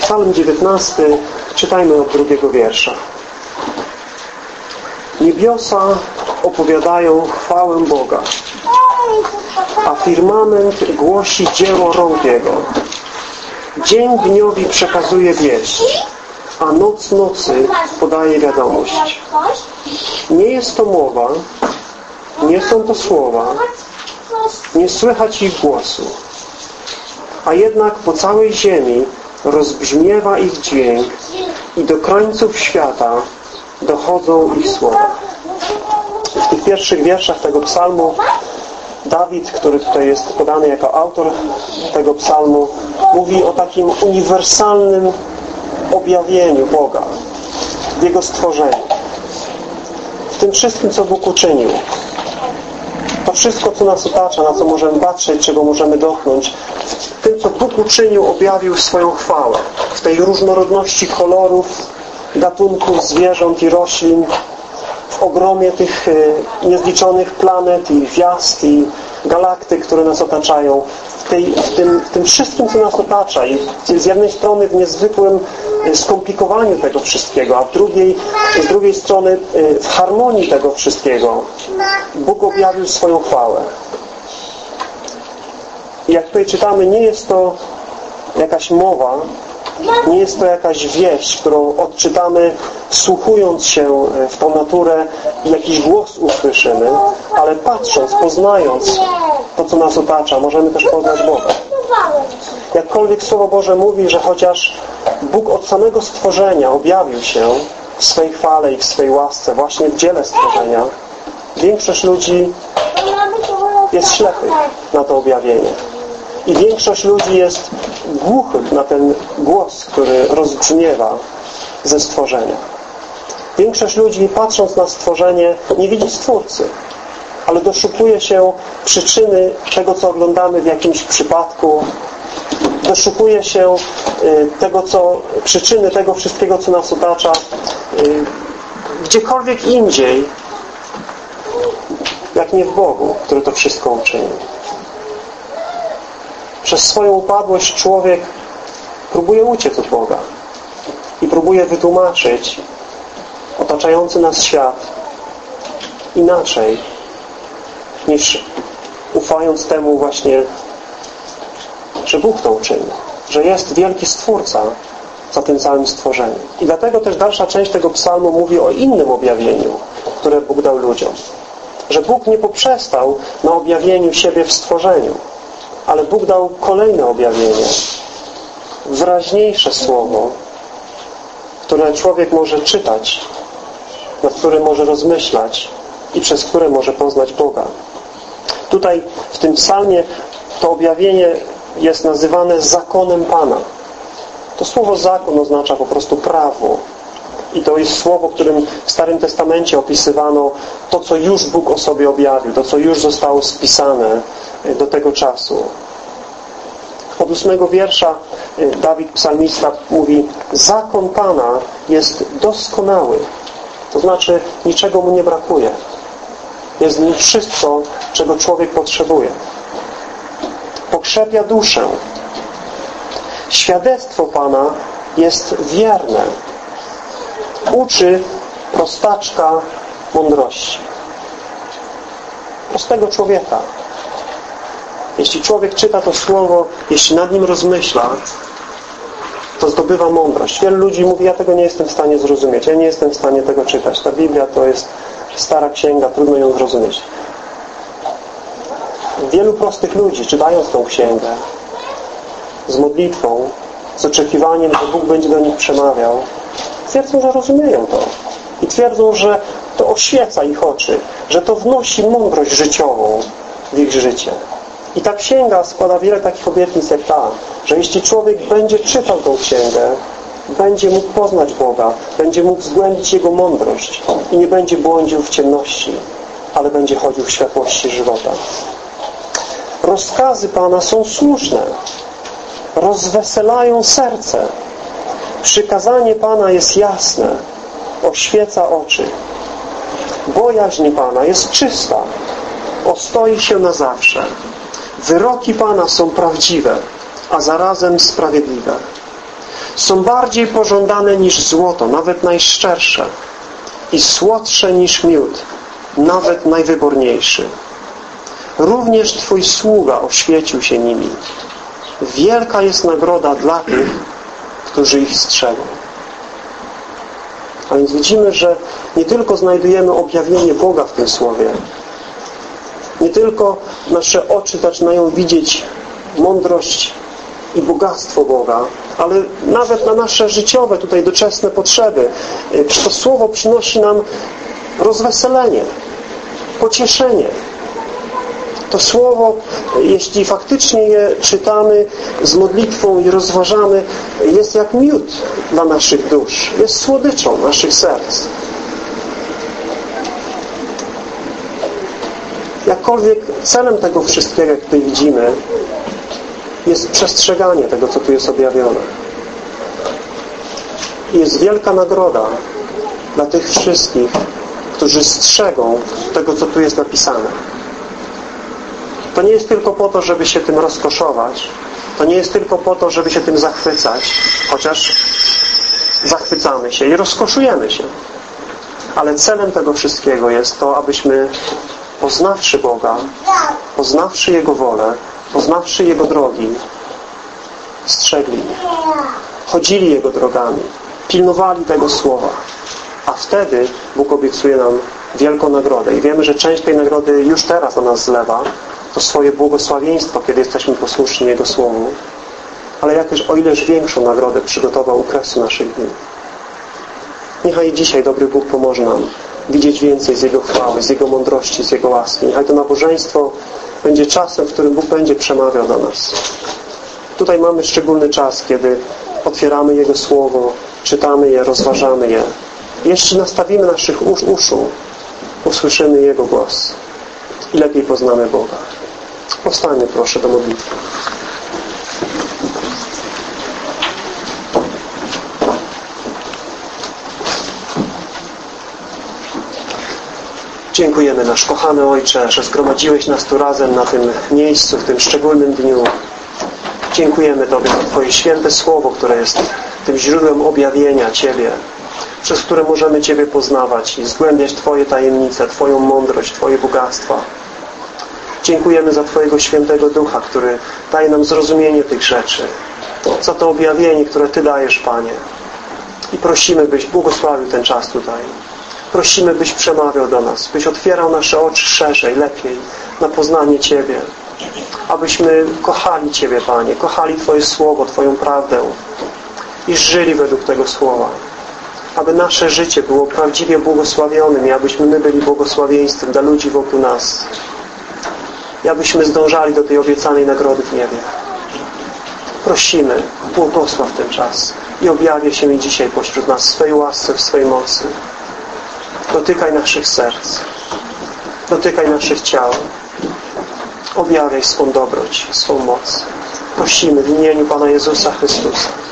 Psalm 19, czytajmy od drugiego wiersza. Niebiosa opowiadają chwałę Boga, a firmament głosi dzieło rąk Jego. Dzień dniowi przekazuje wieść, a noc nocy podaje wiadomość. Nie jest to mowa, nie są to słowa, nie słychać ich głosu, a jednak po całej ziemi rozbrzmiewa ich dźwięk i do krańców świata dochodzą ich słowa. W tych pierwszych wierszach tego psalmu Dawid, który tutaj jest podany jako autor tego psalmu, mówi o takim uniwersalnym objawieniu Boga w Jego stworzeniu. W tym wszystkim, co Bóg uczynił. To wszystko, co nas otacza, na co możemy patrzeć, czego możemy dotknąć, w uczynił, objawił swoją chwałę. W tej różnorodności kolorów, gatunków zwierząt i roślin, w ogromie tych e, niezliczonych planet i gwiazd i galaktyk, które nas otaczają, w, tej, w, tym, w tym wszystkim, co nas otacza i z jednej strony w niezwykłym e, skomplikowaniu tego wszystkiego, a z drugiej, z drugiej strony e, w harmonii tego wszystkiego Bóg objawił swoją chwałę. Jak tutaj czytamy, nie jest to jakaś mowa, nie jest to jakaś wieść, którą odczytamy wsłuchując się w tą naturę i jakiś głos usłyszymy, ale patrząc, poznając to, co nas otacza, możemy też poznać Boga. Jakkolwiek Słowo Boże mówi, że chociaż Bóg od samego stworzenia objawił się w swej chwale i w swej łasce właśnie w dziele stworzenia, większość ludzi jest ślepych na to objawienie. I większość ludzi jest głuchych na ten głos, który rozbrzmiewa ze stworzenia. Większość ludzi, patrząc na stworzenie, nie widzi Stwórcy, ale doszukuje się przyczyny tego, co oglądamy w jakimś przypadku, doszukuje się y, tego, co, przyczyny tego wszystkiego, co nas otacza, y, gdziekolwiek indziej, jak nie w Bogu, który to wszystko uczynił. Przez swoją upadłość człowiek próbuje uciec od Boga i próbuje wytłumaczyć otaczający nas świat inaczej niż ufając temu właśnie, że Bóg to uczynił, że jest wielki Stwórca za tym całym stworzeniem. I dlatego też dalsza część tego psalmu mówi o innym objawieniu, które Bóg dał ludziom. Że Bóg nie poprzestał na objawieniu siebie w stworzeniu, ale Bóg dał kolejne objawienie, wyraźniejsze słowo, które człowiek może czytać, nad którym może rozmyślać i przez które może poznać Boga. Tutaj w tym psalmie to objawienie jest nazywane zakonem Pana. To słowo zakon oznacza po prostu prawo. I to jest słowo, którym w Starym Testamencie opisywano to, co już Bóg o sobie objawił, to, co już zostało spisane do tego czasu. Od ósmego wiersza y, Dawid psalmista mówi Zakon Pana jest doskonały. To znaczy niczego mu nie brakuje. Jest w nim wszystko, czego człowiek potrzebuje. Pokrzepia duszę. Świadectwo Pana jest wierne. Uczy prostaczka mądrości. Prostego człowieka. Jeśli człowiek czyta to słowo, jeśli nad nim rozmyśla, to zdobywa mądrość. Wielu ludzi mówi, ja tego nie jestem w stanie zrozumieć, ja nie jestem w stanie tego czytać. Ta Biblia to jest stara księga, trudno ją zrozumieć. Wielu prostych ludzi, czytając tą księgę, z modlitwą, z oczekiwaniem, że Bóg będzie do nich przemawiał, twierdzą, że rozumieją to. I twierdzą, że to oświeca ich oczy, że to wnosi mądrość życiową w ich życie. I ta księga składa wiele takich obietnic jak ta, że jeśli człowiek będzie czytał tą księgę, będzie mógł poznać Boga, będzie mógł zgłębić Jego mądrość i nie będzie błądził w ciemności, ale będzie chodził w światłości żywota. Rozkazy Pana są słuszne, rozweselają serce. Przykazanie Pana jest jasne, oświeca oczy. Bojaźń Pana jest czysta, ostoi się na zawsze. Wyroki Pana są prawdziwe, a zarazem sprawiedliwe. Są bardziej pożądane niż złoto, nawet najszczersze i słodsze niż miód, nawet najwyborniejszy. Również Twój sługa oświecił się nimi. Wielka jest nagroda dla tych, którzy ich strzegą. A więc widzimy, że nie tylko znajdujemy objawienie Boga w tym Słowie, nie tylko nasze oczy zaczynają widzieć mądrość i bogactwo Boga, ale nawet na nasze życiowe, tutaj doczesne potrzeby. To Słowo przynosi nam rozweselenie, pocieszenie. To Słowo, jeśli faktycznie je czytamy z modlitwą i rozważamy, jest jak miód dla naszych dusz. Jest słodyczą naszych serc. Jakkolwiek celem tego wszystkiego, jak tutaj widzimy, jest przestrzeganie tego, co tu jest objawione. Jest wielka nagroda dla tych wszystkich, którzy strzegą tego, co tu jest napisane. To nie jest tylko po to, żeby się tym rozkoszować. To nie jest tylko po to, żeby się tym zachwycać, chociaż zachwycamy się i rozkoszujemy się. Ale celem tego wszystkiego jest to, abyśmy poznawszy Boga, poznawszy Jego wolę, poznawszy Jego drogi, strzegli, chodzili Jego drogami, pilnowali tego Słowa. A wtedy Bóg obiecuje nam wielką nagrodę. I wiemy, że część tej nagrody już teraz na nas zlewa, to swoje błogosławieństwo, kiedy jesteśmy posłuszni Jego Słowu. Ale jakież o ileż większą nagrodę przygotował u kresu naszych dni. Niechaj dzisiaj dobry Bóg pomoże nam widzieć więcej z Jego chwały, z Jego mądrości, z Jego łaski. Niechaj to nabożeństwo będzie czasem, w którym Bóg będzie przemawiał do nas. Tutaj mamy szczególny czas, kiedy otwieramy Jego Słowo, czytamy je, rozważamy je. Jeśli nastawimy naszych uszu, usłyszymy Jego głos i lepiej poznamy Boga. Powstańmy proszę do modlitwy. Dziękujemy nasz kochany Ojcze, że zgromadziłeś nas tu razem na tym miejscu, w tym szczególnym dniu. Dziękujemy Tobie za Twoje święte Słowo, które jest tym źródłem objawienia Ciebie, przez które możemy Ciebie poznawać i zgłębiać Twoje tajemnice, Twoją mądrość, Twoje bogactwa. Dziękujemy za Twojego świętego Ducha, który daje nam zrozumienie tych rzeczy, za to objawienie, które Ty dajesz, Panie. I prosimy, byś błogosławił ten czas tutaj. Prosimy, byś przemawiał do nas, byś otwierał nasze oczy szerzej, lepiej na poznanie Ciebie. Abyśmy kochali Ciebie, Panie, kochali Twoje Słowo, Twoją prawdę i żyli według tego Słowa. Aby nasze życie było prawdziwie błogosławionym i abyśmy my byli błogosławieństwem dla ludzi wokół nas. Abyśmy zdążali do tej obiecanej nagrody w niebie. Prosimy, błogosław ten czas i objawia się mi dzisiaj pośród nas w swojej łasce, w swojej mocy. Dotykaj naszych serc. Dotykaj naszych ciał. Objawiaj swą dobroć, swą moc. Prosimy w imieniu Pana Jezusa Chrystusa.